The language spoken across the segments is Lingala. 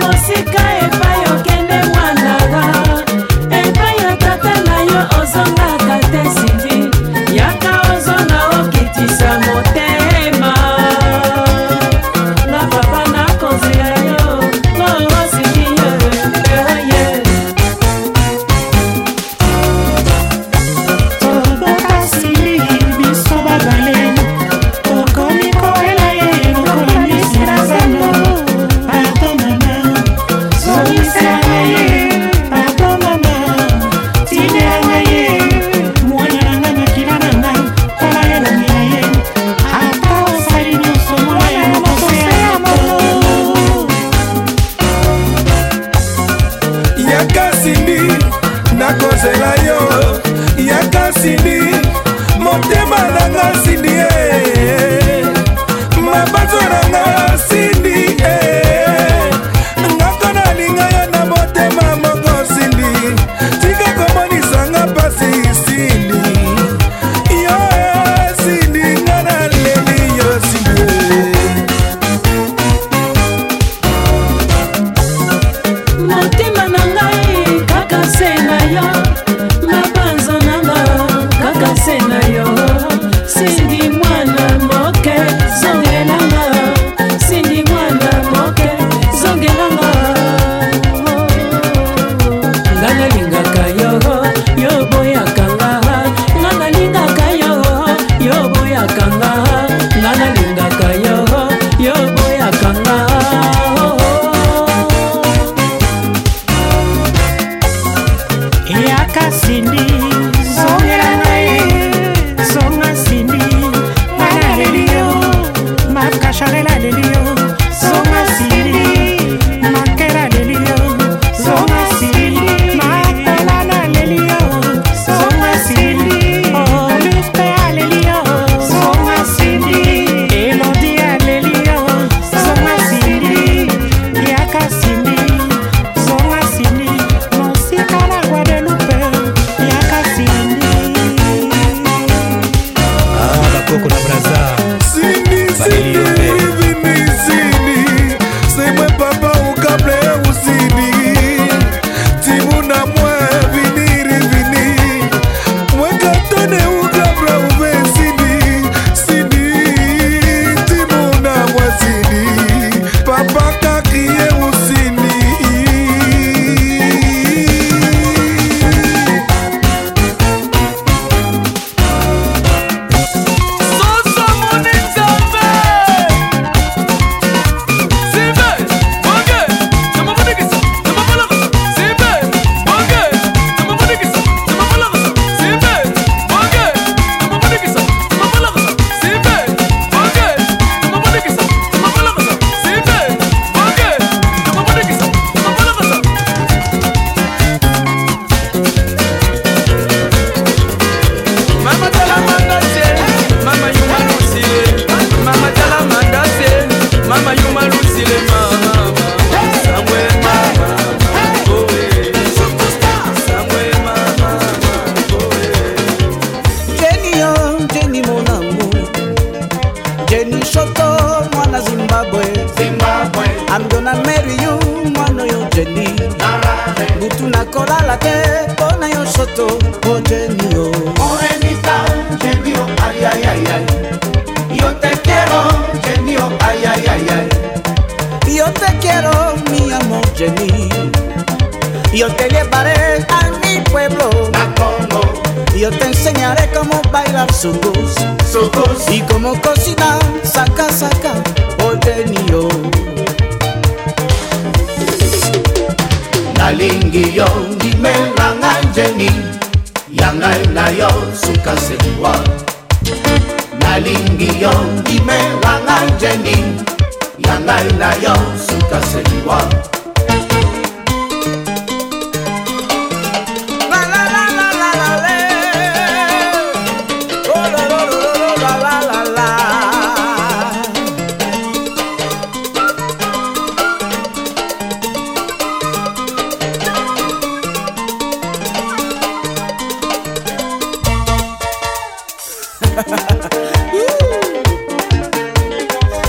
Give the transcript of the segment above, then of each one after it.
você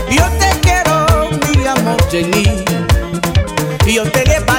Yo te quiero, mi amor, Jenny. Yo te llevo.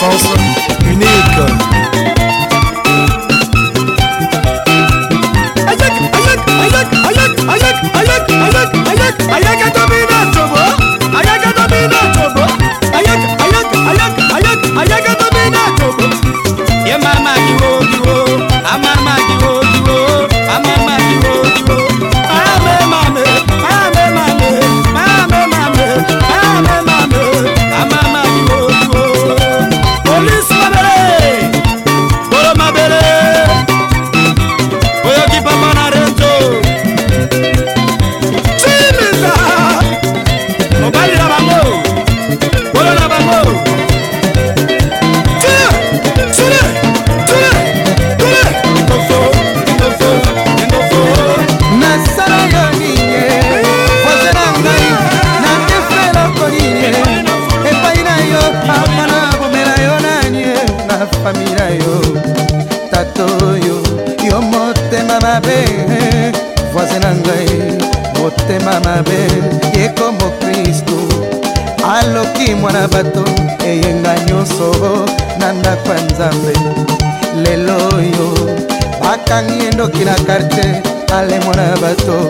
salsa. No quiero carte ale bato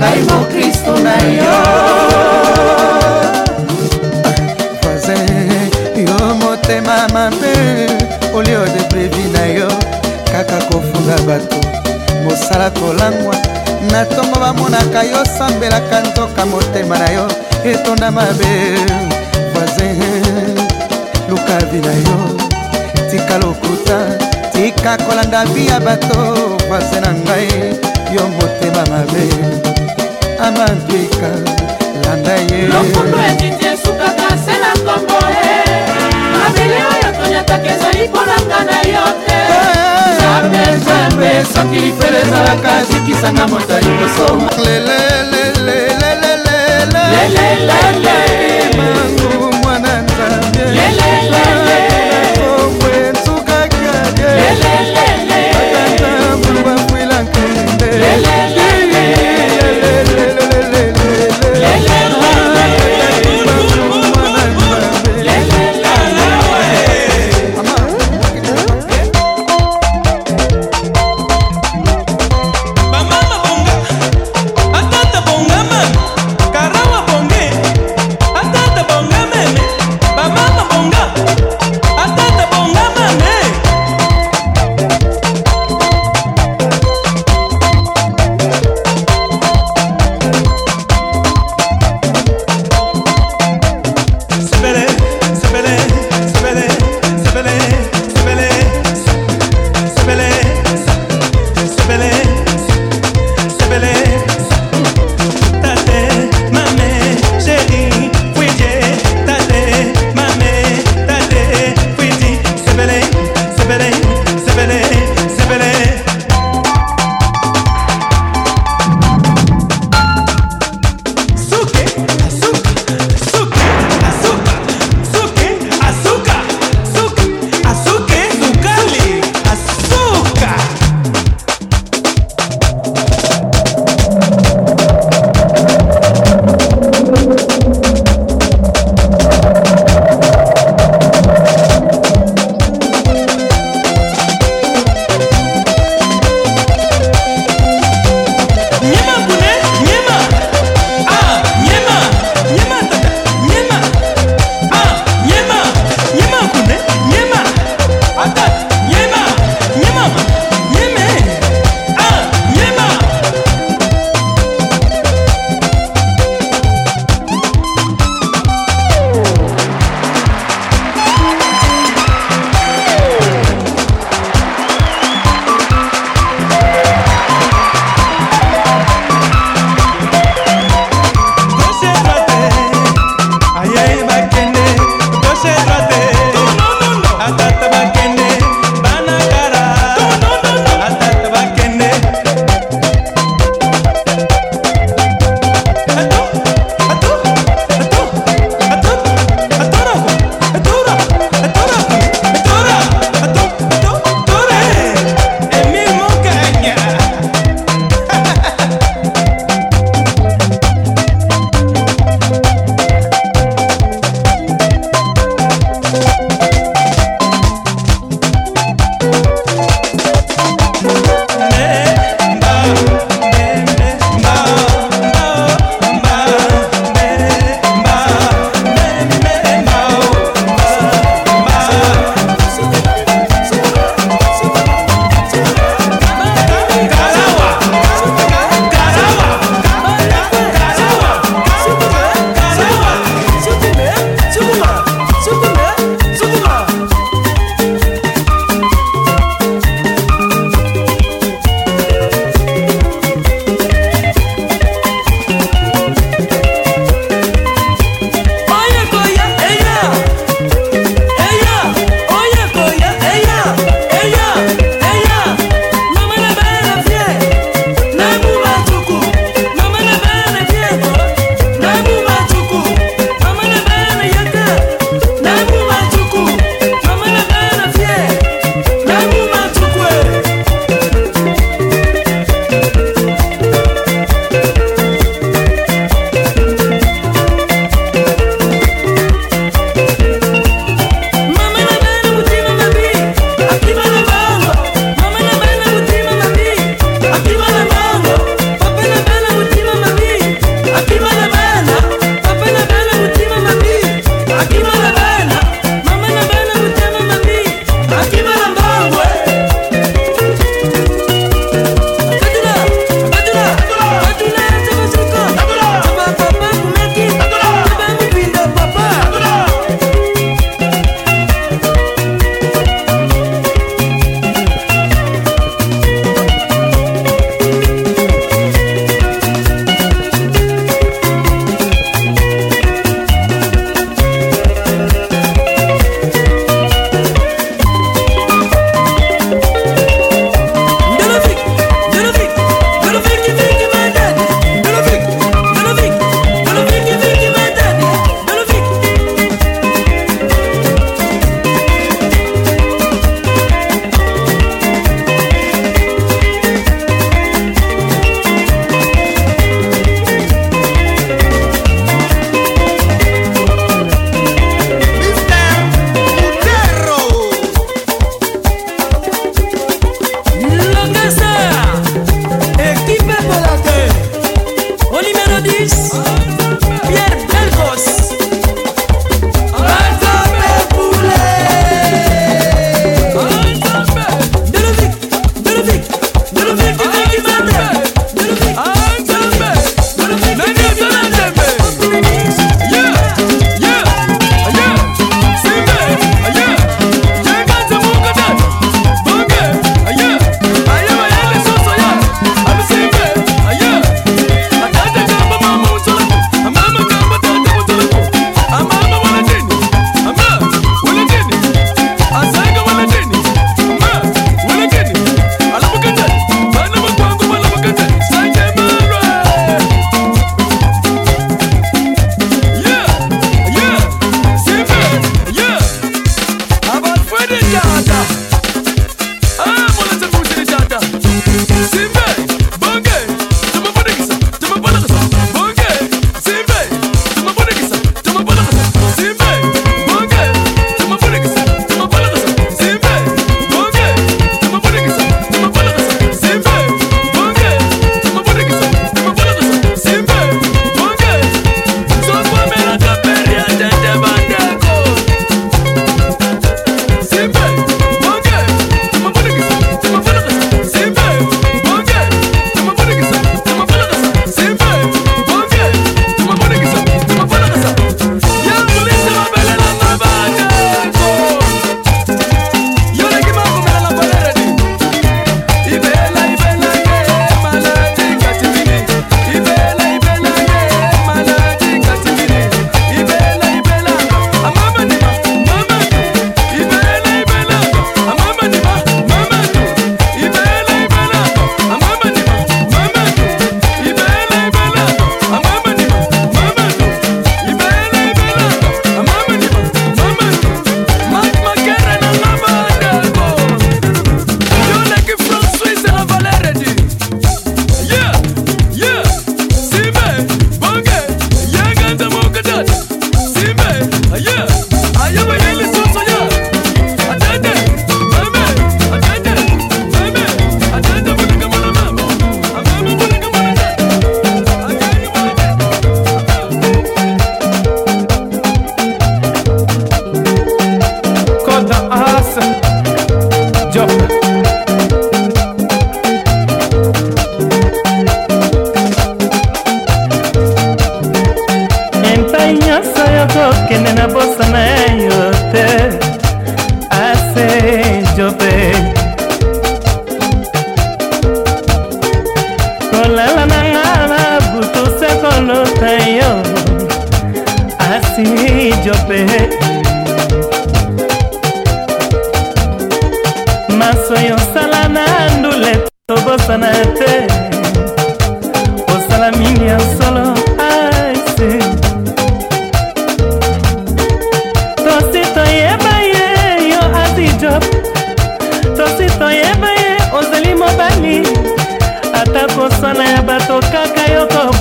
ngai mokristo na yo voisin yo motema mabe olio de brevi na yo kaka kofunga bato mosala kolangwa na ntongo bamonaka yo sambelaka nzoka motema na yo etonda mabe voisin lukavi na yo tika lokuta tika kolanda bia bato pase na ngai yo motema mabe amantwika landa ye lokondo etiti esukaka se na nkombo e mabele oyo tonyataka ezali mponanga na yo te zambe zambe soki lifele ezalaka zikisanga moto ya liboso lelelelelelelelelelele mangu mwana nzambe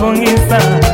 kunisa